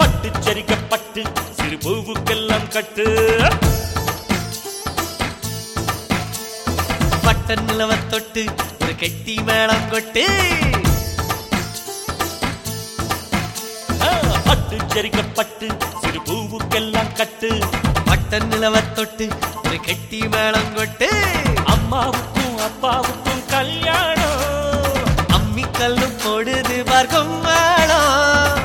பட்டு சரிக்க பட்டு சிறு பூவுக்கெல்லாம் கட்டு. பட்ட நிலவ தொட்டு ஒரு கெட்டி மேளம் கொட்டு. பட்டு சரிக்க பட்டு சிறு பூவுக்கெல்லாம் கட்டு. பட்ட நிலவ தொட்டு ஒரு கெட்டி மேளம் கொட்டு. அம்மாவுக்கும் அப்பாவுக்கும் அம்மி கல்லும் பொழுது பார்க்கும் மேளம்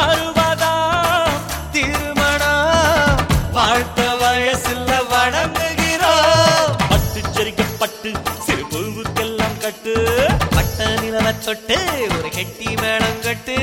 அறுபதாம் திருமணம். வாழ்த்த வயசுல வணங்குகிறோம். பட்டு ஜரிக்கப்பட்டு சிறு பூவுக்கெல்லாம் கட்டு. பட்ட நிலவ தொட்டு ஒரு கெட்டி மேளம் கட்டு.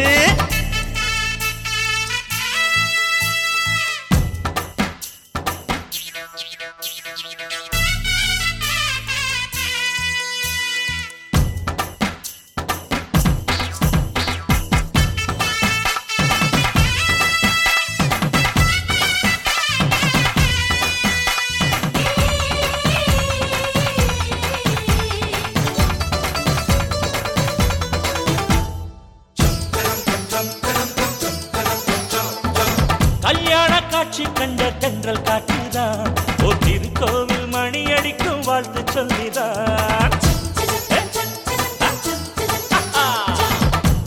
காட்சி கண்ட தென்றல் காட்டிதான் ஓ திருக்கோவில் மணி அடிக்கும் வாழ்த்து சொல்லிதான்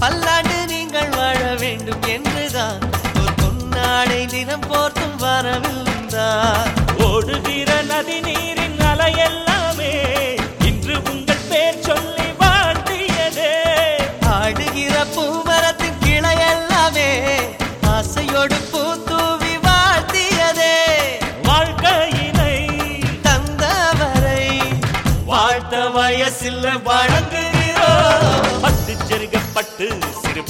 பல்லாண்டு நீங்கள் வாழ வேண்டும் என்றுதான். ஒரு பொன்னாடை தினம் போர்த்தும் வரவில்லைதான் ஓடுகிற நதி நீரின் அலையெல்லாமே இன்று உங்கள் பேர் சொல்லி வாழ்த்தியதே. ஆடுகிற பூமரத்தின் வயசில் வழங்குகிறோம். பட்டு செருகப்பட்டு சிறு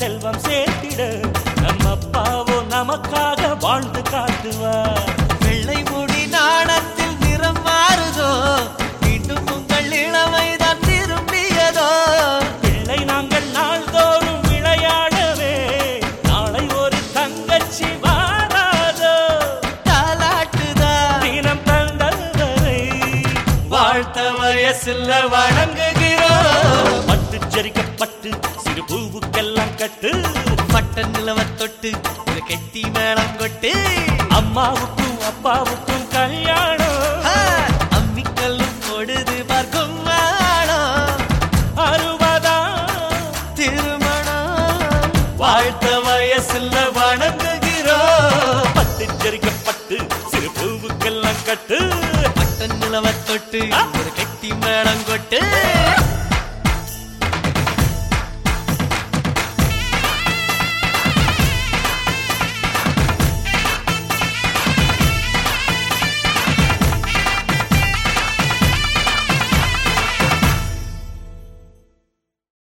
செல்வம் சேர்த்திட. நம் அப்பாவோ நமக்காக வாழ்ந்து காட்டுவார் வெள்ளை முடி நாணத்தில் நிறம் மாறுதோ? மீண்டும் உங்கள் இளமைதான் திரும்பியதோ? பிள்ளை நாங்கள் நாள்தோறும் விளையாடவே நாளை ஒரு தங்கச்சி வாராதோ? தாலாட்டுதா? தினம் தந்தவரை வாழ்த்த வயசுல வணங்குகிறோம். பட்டு ஜரிக்கப்பட்டு தொட்டு ஒரு கெட்டி மேளம் கொட்டு அம்மாவுக்கும் அப்பாவுக்கும் கல்யாணம். அம்மிக்கல்லும் பொழுது பார்க்கும் மேளம். அறுபதாம் திருமணம். வாழ்த்த வயசுல வணங்குகிறோம். பட்டு ஜரிக்கப்பட்டு சிறு பூவுக்கெல்லாம் கட்டு. பட்ட நிலவ தொட்டு ஒரு கெட்டி மேளம் கொட்டு.